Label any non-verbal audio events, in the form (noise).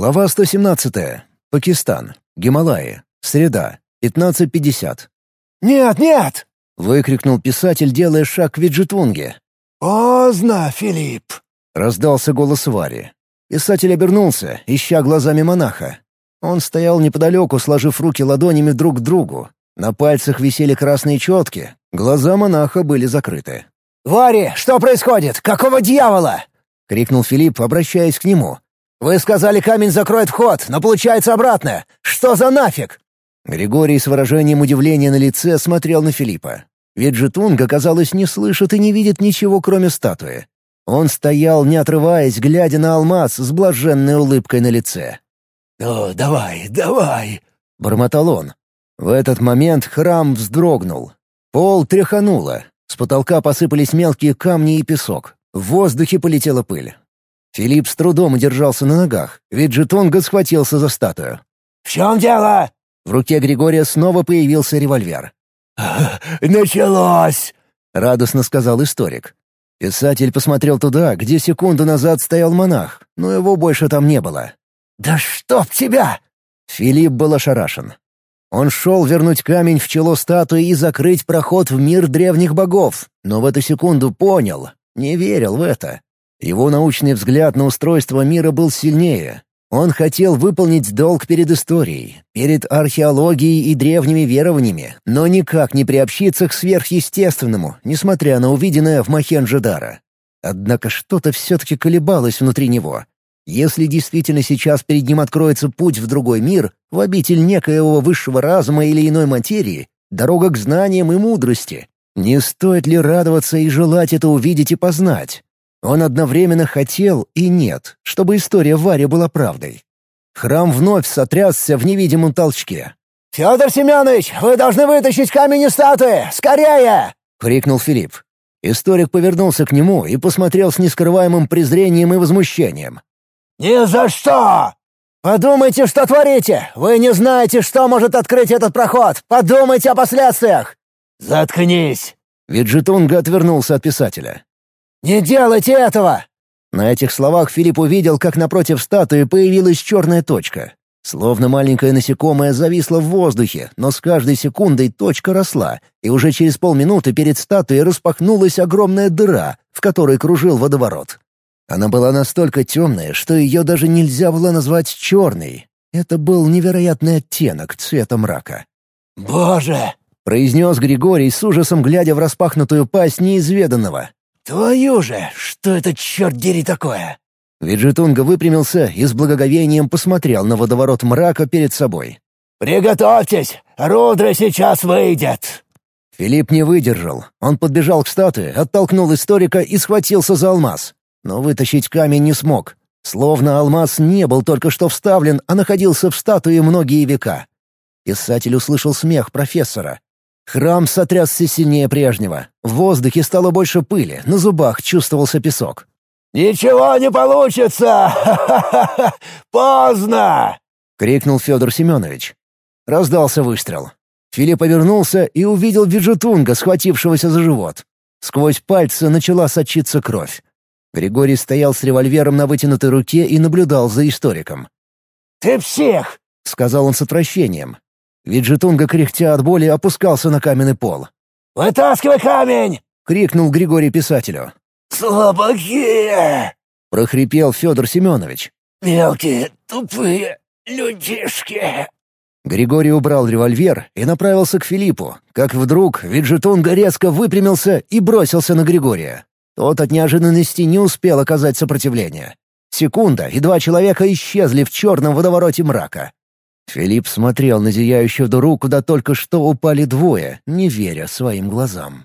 Глава 117. Пакистан. Гималаи. Среда. 15.50. «Нет, нет!» — выкрикнул писатель, делая шаг к Виджетунге. «Поздно, Филипп!» — раздался голос Вари. Писатель обернулся, ища глазами монаха. Он стоял неподалеку, сложив руки ладонями друг к другу. На пальцах висели красные четки, глаза монаха были закрыты. «Вари, что происходит? Какого дьявола?» — крикнул Филипп, обращаясь к нему. «Вы сказали, камень закроет вход, но получается обратно. Что за нафиг?» Григорий с выражением удивления на лице смотрел на Филиппа. Ведь Жетунга, казалось, не слышит и не видит ничего, кроме статуи. Он стоял, не отрываясь, глядя на алмаз с блаженной улыбкой на лице. «Ну, давай, давай!» — бормотал он. В этот момент храм вздрогнул. Пол тряхануло. С потолка посыпались мелкие камни и песок. В воздухе полетела пыль. Филипп с трудом удержался на ногах, ведь Жетонга схватился за статую. «В чем дело?» В руке Григория снова появился револьвер. (laughs) «Началось!» — радостно сказал историк. Писатель посмотрел туда, где секунду назад стоял монах, но его больше там не было. «Да чтоб тебя!» Филипп был ошарашен. Он шел вернуть камень в чело статуи и закрыть проход в мир древних богов, но в эту секунду понял, не верил в это. Его научный взгляд на устройство мира был сильнее. Он хотел выполнить долг перед историей, перед археологией и древними верованиями, но никак не приобщиться к сверхъестественному, несмотря на увиденное в Махенджидара. Однако что-то все-таки колебалось внутри него. Если действительно сейчас перед ним откроется путь в другой мир, в обитель некоего высшего разума или иной материи, дорога к знаниям и мудрости, не стоит ли радоваться и желать это увидеть и познать? Он одновременно хотел и нет, чтобы история Вари была правдой. Храм вновь сотрясся в невидимом толчке. «Федор Семенович, вы должны вытащить камень из статуи! Скорее!» — крикнул Филипп. Историк повернулся к нему и посмотрел с нескрываемым презрением и возмущением. «Ни за что! Подумайте, что творите! Вы не знаете, что может открыть этот проход! Подумайте о последствиях!» «Заткнись!» Виджетунга отвернулся от писателя. «Не делайте этого!» На этих словах Филипп увидел, как напротив статуи появилась черная точка. Словно маленькое насекомое зависло в воздухе, но с каждой секундой точка росла, и уже через полминуты перед статуей распахнулась огромная дыра, в которой кружил водоворот. Она была настолько темная, что ее даже нельзя было назвать черной. Это был невероятный оттенок цвета мрака. «Боже!» — произнес Григорий с ужасом, глядя в распахнутую пасть неизведанного. «Твою же! Что это, черт дери, такое?» Виджетунга выпрямился и с благоговением посмотрел на водоворот мрака перед собой. «Приготовьтесь! Рудра сейчас выйдет!» Филипп не выдержал. Он подбежал к статуе, оттолкнул историка и схватился за алмаз. Но вытащить камень не смог. Словно алмаз не был только что вставлен, а находился в статуе многие века. Писатель услышал смех профессора. Храм сотрясся сильнее прежнего. В воздухе стало больше пыли, на зубах чувствовался песок. «Ничего не получится! (laughs) Поздно!» — крикнул Федор Семенович. Раздался выстрел. Филипп повернулся и увидел Виджетунга, схватившегося за живот. Сквозь пальцы начала сочиться кровь. Григорий стоял с револьвером на вытянутой руке и наблюдал за историком. «Ты псих!» — сказал он с отвращением. Виджетунга, кряхтя от боли, опускался на каменный пол. «Вытаскивай камень!» — крикнул Григорий писателю. «Слабаки!» — прохрипел Федор Семенович. «Мелкие, тупые людишки!» Григорий убрал револьвер и направился к Филиппу, как вдруг Виджетунга резко выпрямился и бросился на Григория. Тот от неожиданности не успел оказать сопротивление. Секунда, и два человека исчезли в черном водовороте мрака. Филипп смотрел на зияющую дыру, куда только что упали двое, не веря своим глазам.